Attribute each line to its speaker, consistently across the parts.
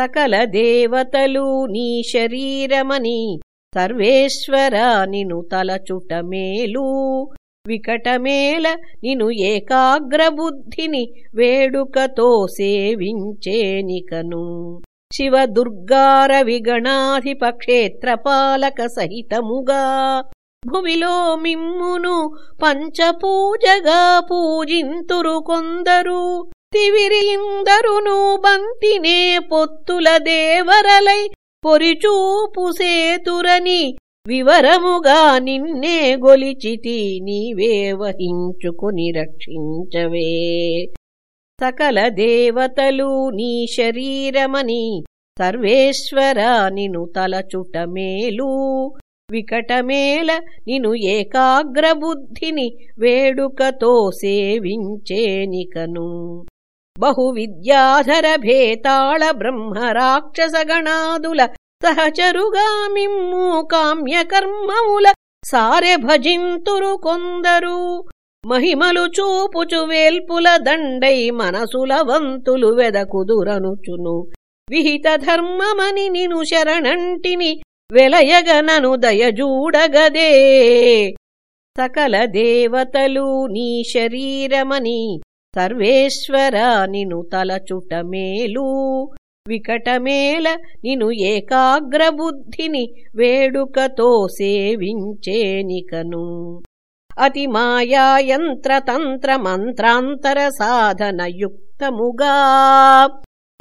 Speaker 1: సకల దేవతలు నీ శరీరమని సర్వేశ్వరా నిను తలచుట మేలు. వికటమేల నిను ఏకాగ్రబుద్ధిని వేడుకతో సేవించేనికను. శివ దుర్గార విగణాధిప క్షేత్రపాలక సహితముగా భువిలో మిమ్మును పంచపూజగా పూజింతురు కొందరు. తివిరిందరును బంతినే పొత్తుల దేవరలై పొరిచూపు సేతురని వివరముగా నిన్నే గొలిచితి నీవే వహించుకుని రక్షించవే. సకల దేవతలు నీ శరీరమని సర్వేశ్వరా నిను తలచుట మేలు. వికటమేల నిను ఏకాగ్రబుద్ధిని వేడుకతో సేవించేనికను. బహు విద్యాధర భేతాళ బ్రహ్మ రాక్షసగణాదుల సహచరుగా మిమ్ము కామ్యకర్మముల సారె భజింతురు కొందరు మహిమలు చూపుచు వేల్పుల దండై మనసుల వంతులు వెదకుదురనుచును. విహిత ధర్మమని నిను శరణంటిని వెలయగనను దయజూడగదే సకల దేవతలు నీ శరీరమని సర్వేశ్వరా నిను తలచుట మేలు. వికటమేల నిను ఏకాగ్రబుద్ధిని వేడుకతో సేవించేనికను. అతి మాయాయంత్రతంత్ర మంత్రాంతర సాధనయుక్తముగా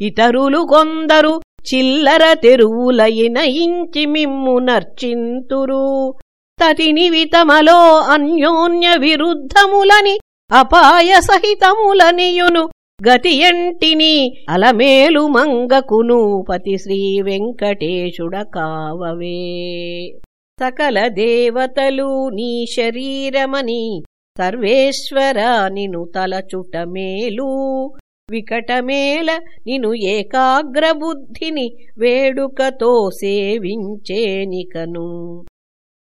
Speaker 1: ఇతరులు కొందరు చిల్లర తెరువులైన ఇంచి మిమ్ము నర్చింతురు. తటినివితమలో అన్యోన్య విరుద్ధములని అపాయ సహితములనియును గతియంటిని అలమేలు మంగకును పతి శ్రీ వెంకటేశుడ కావవే సకల దేవతలు నీ శరీరమని సర్వేశ్వరా నిను తలచుట మేలు వికటమేల నిను ఏకాగ్రబుద్ధిని వేడుకతో సేవించేనికను.